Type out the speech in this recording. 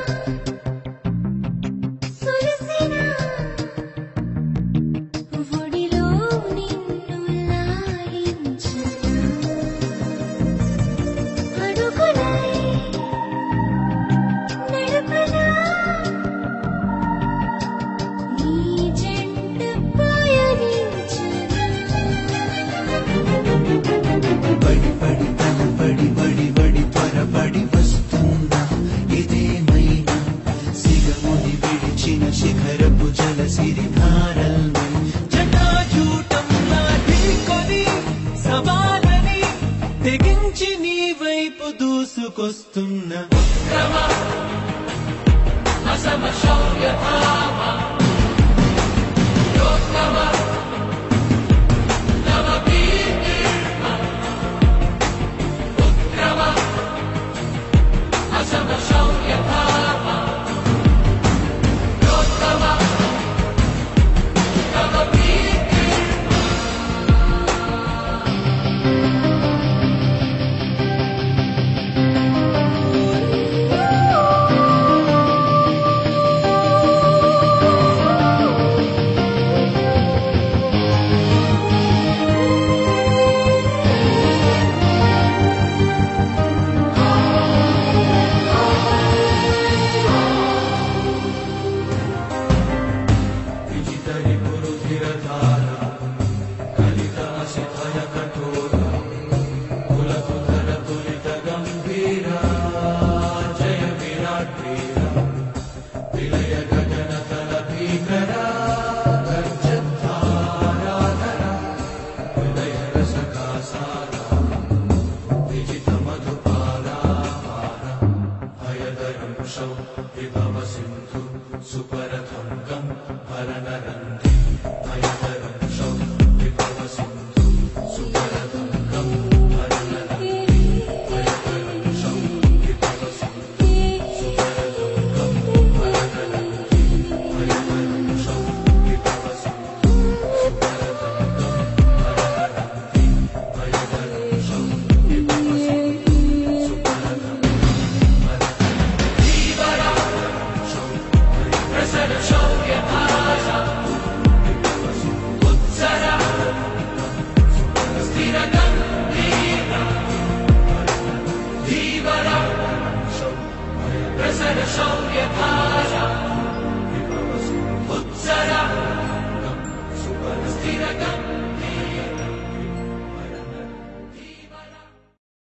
Bye. వైపు దూసుకొస్తున్నా విజితరి Super